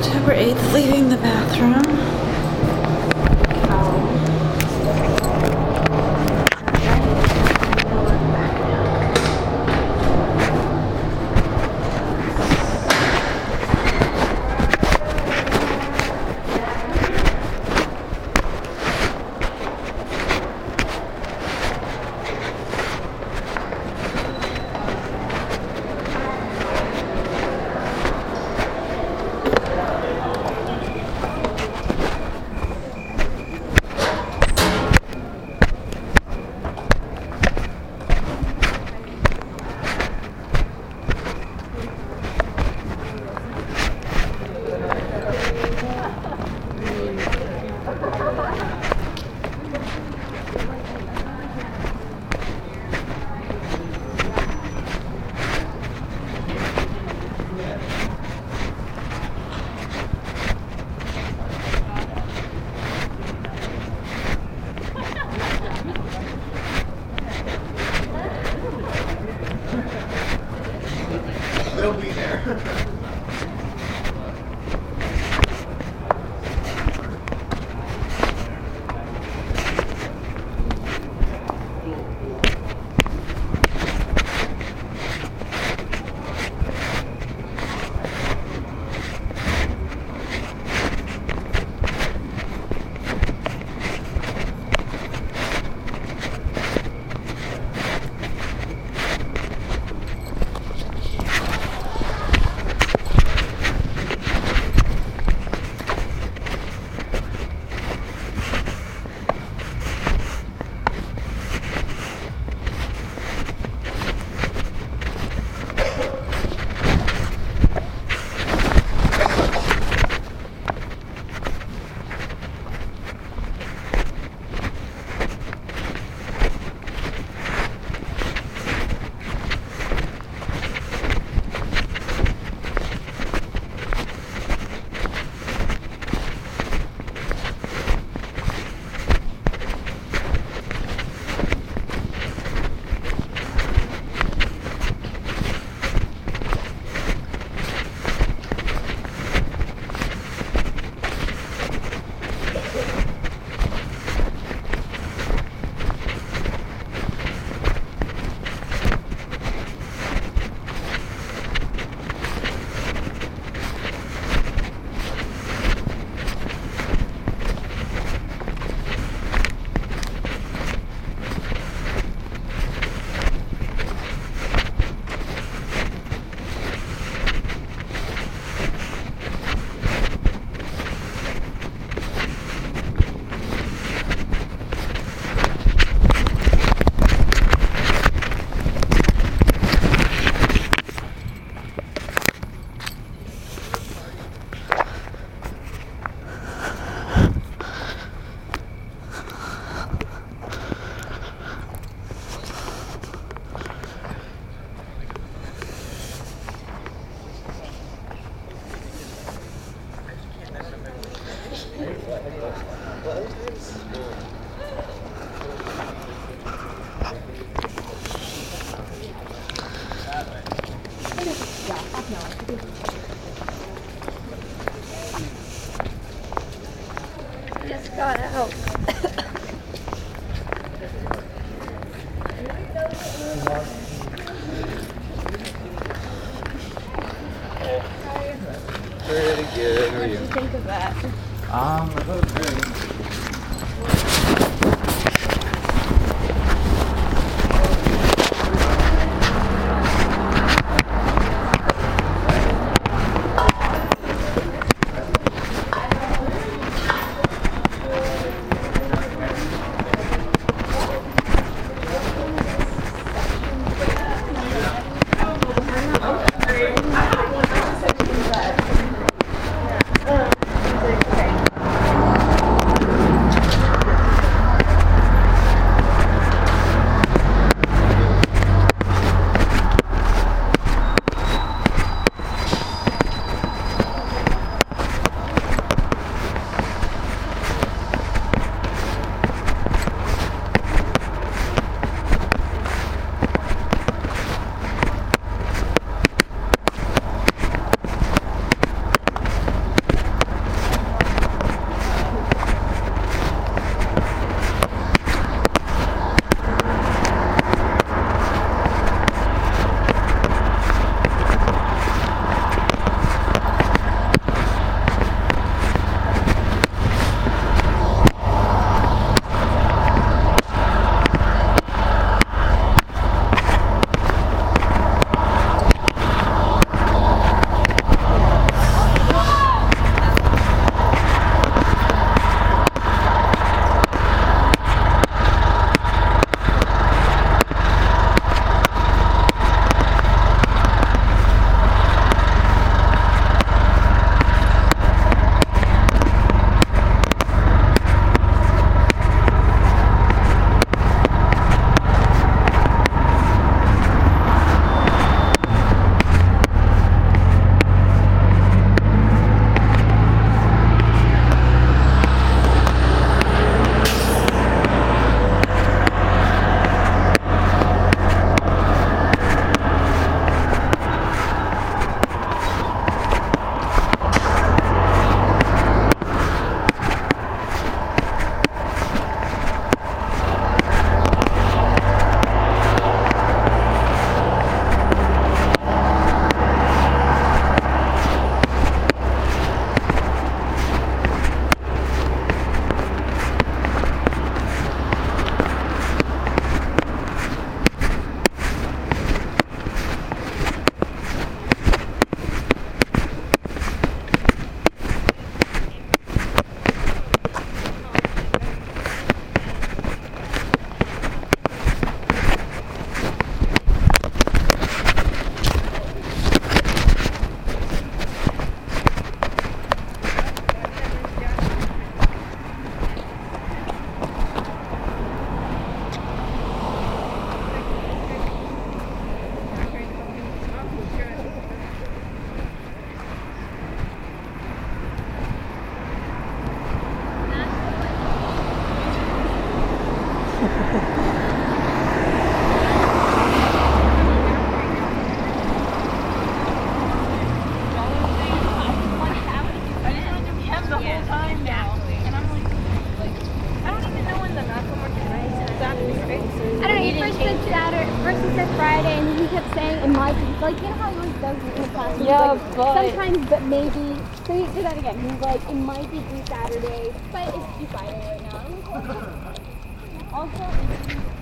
October 8th, leaving the bathroom. Just 啊我说 said Saturday, first he said Friday, and he kept saying it might be. Like, you know how he always does it in the classroom? Yeah, like, but. Sometimes, but maybe. So he did that again. He was like, it might be Saturday, but it's Friday right now. also,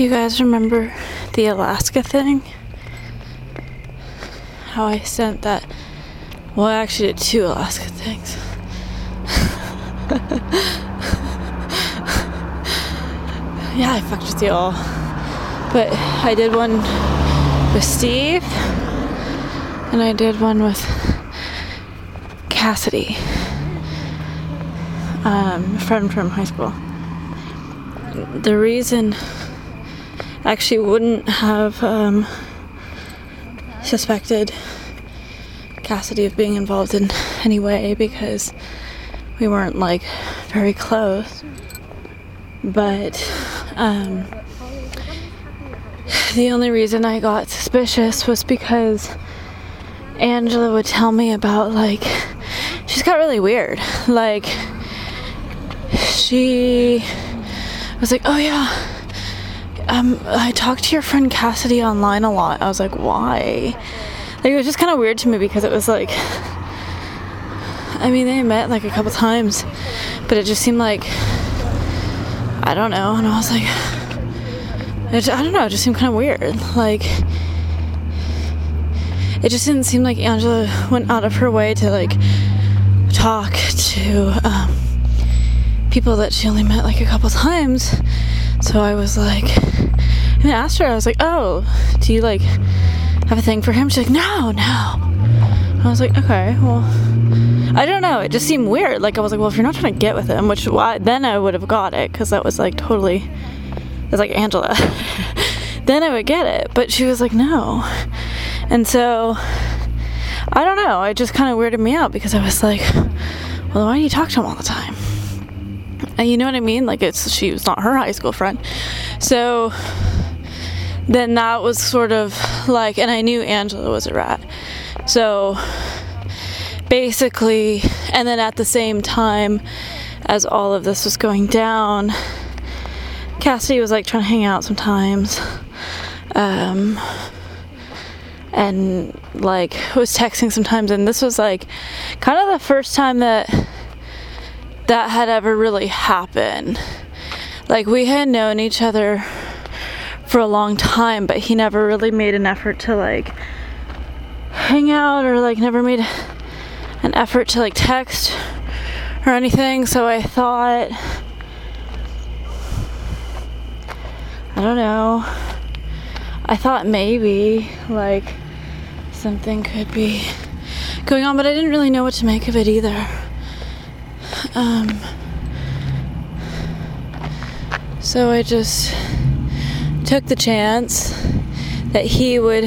You guys remember the Alaska thing? How I sent that. Well, I actually did two Alaska things. yeah, I fucked with you all. But I did one with Steve, and I did one with Cassidy, um, a friend from high school. The reason actually wouldn't have um, suspected Cassidy of being involved in any way because we weren't like very close. But um, the only reason I got suspicious was because Angela would tell me about like she's got really weird. Like she was like, "Oh yeah, um, I talked to your friend Cassidy online a lot." I was like, "Why?" Like it was just kind of weird to me because it was like, I mean, they met like a couple times, but it just seemed like I don't know, and I was like, it, I don't know, it just seemed kind of weird. Like it just didn't seem like Angela went out of her way to like talk to um, people that she only met like a couple times. So I was like, and I asked her, I was like, oh, do you like have a thing for him? She's like, no, no. I was like, okay, well, I don't know. It just seemed weird. Like I was like, well, if you're not trying to get with him, which why then I would have got it because that was like totally, it's like Angela. then I would get it, but she was like, no. And so I don't know. It just kind of weirded me out because I was like, well, why do you talk to him all the time? You know what I mean? Like it's she was not her high school friend. So then that was sort of like, and I knew Angela was a rat. So basically, and then at the same time as all of this was going down, Cassidy was like trying to hang out sometimes. Um, and like was texting sometimes and this was like kind of the first time that that had ever really happened. Like we had known each other for a long time but he never really made an effort to like hang out or like never made an effort to like text or anything. So i thought i don't know. I thought maybe like something could be going on, but I didn't really know what to make of it either. Um, so I just took the chance that he would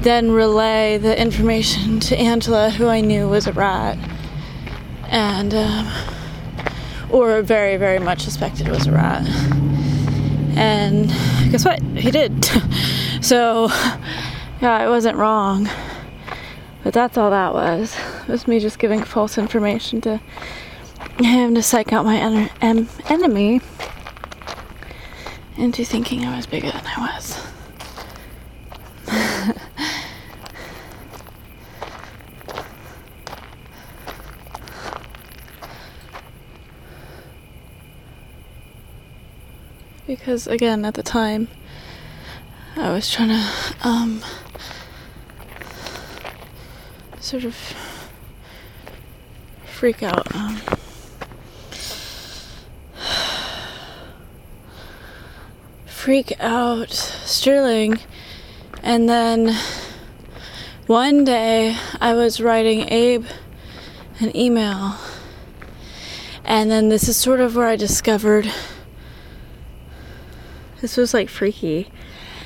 then relay the information to Angela, who I knew was a rat, and um, or very, very much suspected was a rat. And guess what? He did. so yeah, I wasn't wrong. But that's all that was. It was me just giving false information to him to psych out my en- em- enemy into thinking I was bigger than I was. because again, at the time, I was trying to um, sort of freak out. Um, freak out Sterling, and then one day I was writing Abe an email, and then this is sort of where I discovered this was like freaky.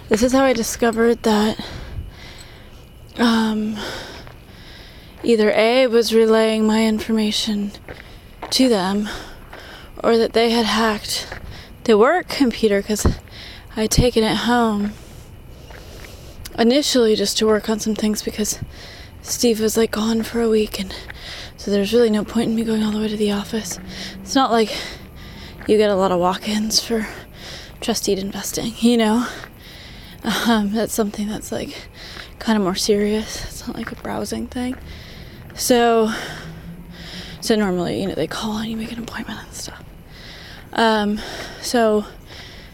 This is how I discovered that um, either A was relaying my information to them or that they had hacked the work computer because I'd taken it home initially just to work on some things because Steve was like gone for a week and so there's really no point in me going all the way to the office. It's not like you get a lot of walk ins for trusted investing, you know? Um, that's something that's like kind of more serious. It's not like a browsing thing. So, so normally, you know, they call and you make an appointment and stuff. Um, so